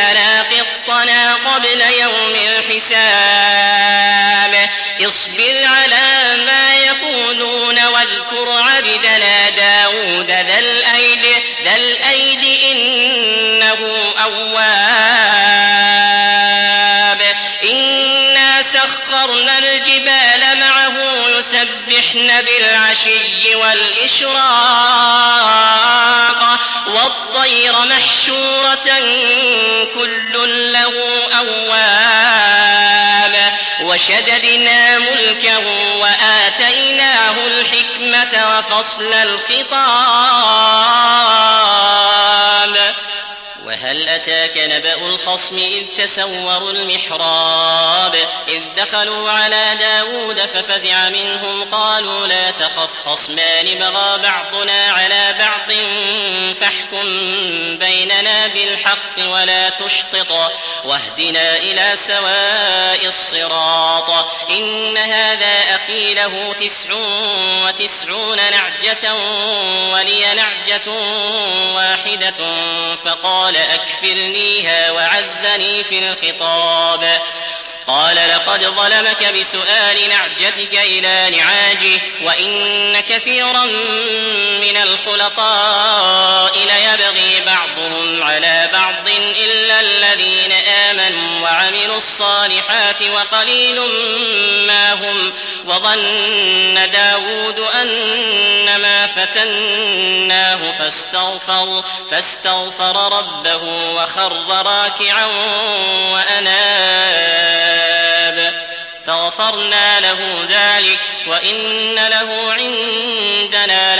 لنا يسبحن بالعشي والإشراق والطير محشورة كل له أواب وشددنا ملكه وآتيناه الحكمة وفصل الخطاب وهل أتاك نبأ الخصم إذ تسوروا المحراب إذ دخلوا على داود ففزع منهم قالوا لا تخف خصمان بغى بعضنا على بعض فاحكم بيننا بالحق ولا تشطط واهدنا إلى سواء الصراط إن هذا أخي له تسع وتسعون نعجة ولي نعجة واحدة فقال أكفلنيها وعزني في الخطاب. قال لقد ظلمك بسؤال نعجتك إلى نعاجه وإن كثيرا من الخلطاء ليبغي بعضهم على بعض إلا الذين وعملوا الصالحات وقليل ما هم وظن داود أنما فتناه فاستغفر فاستغفر ربه وخر راكعا وأناب فغفرنا له ذلك وإن له عندنا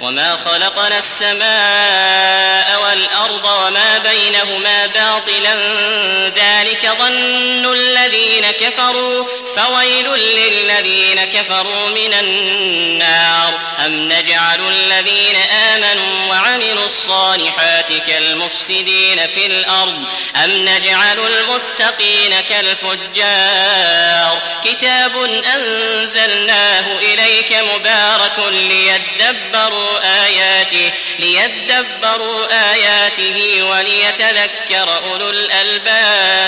وما خلقنا السماء والأرض وما بينهما باطلا ذلك ظن الذين كفروا فويل للذين كفروا من النار أم نجعل الذين آمنوا وعملوا الصالحات كالمفسدين في الأرض أم نجعل المتقين كالفجار كتاب أنزلناه إليك مبارك ليدبروا آياته ليدبروا آياته وليتذكر أولو الألباب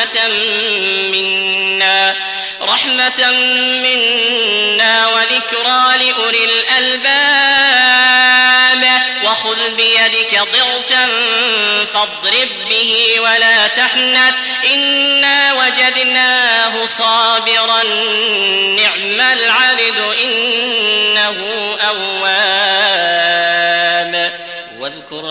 رحمة منا رحمة منا وذكرى لأولي الألباب. وخذ بيدك ضغثا فاضرب به ولا تحنث. إنا وجدناه صابرا نعم العبد إنه أواب.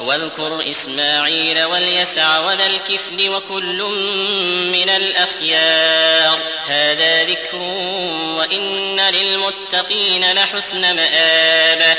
واذكر إسماعيل واليسع وذا الكفل وكل من الأخيار. هذا ذكر وإن للمتقين لحسن مآب.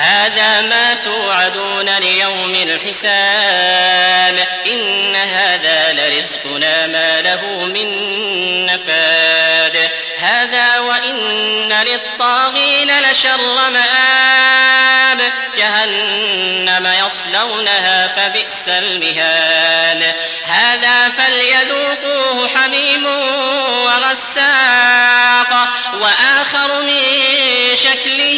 هذا ما توعدون ليوم الحساب إن هذا لرزقنا ما له من نفاد. هذا وإن للطاغين لشر مآب. جهنم يصلونها فبئس المهاد. هذا فليذوقوه حميم وغساق. وآخر من شكله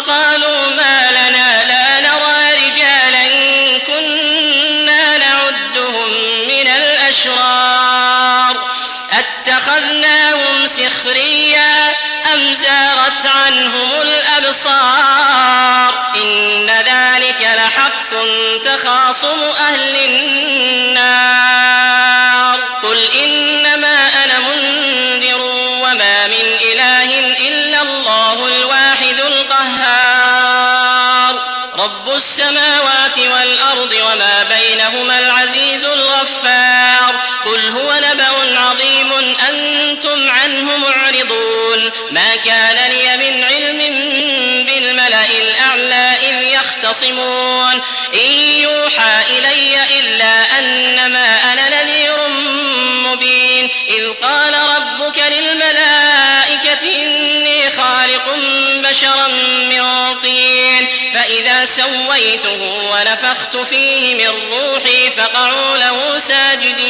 وقالوا ما لنا لا نرى رجالا كنا نعدهم من الأشرار. أتخذناهم سخريا أم زارت عنهم الأبصار؟ إن ذلك لحق تخاصم أهل ما كان لي من علم بالملأ الأعلى إذ يختصمون. إن يوحى إلي إلا أنما أنا نذير مبين. إذ قال ربك للملائكة إني خالق بشرا من طين. فإذا سويته ونفخت فيه من روحي فقعوا له ساجدين.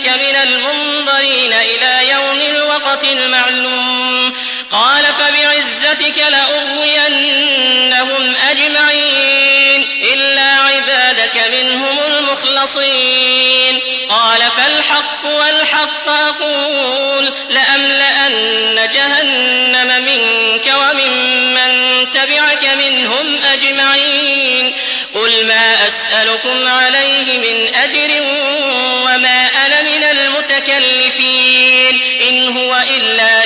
فإنك من المنظرين إلى يوم الوقت المعلوم. قال فبعزتك لأغوينهم أجمعين إلا عبادك منهم المخلصين. قال فالحق والحق أقول لأملأن جهنم منك وممن تبعك منهم أجمعين. قل ما أسألكم عليه من أجر وما المتكلفين إن هو إلا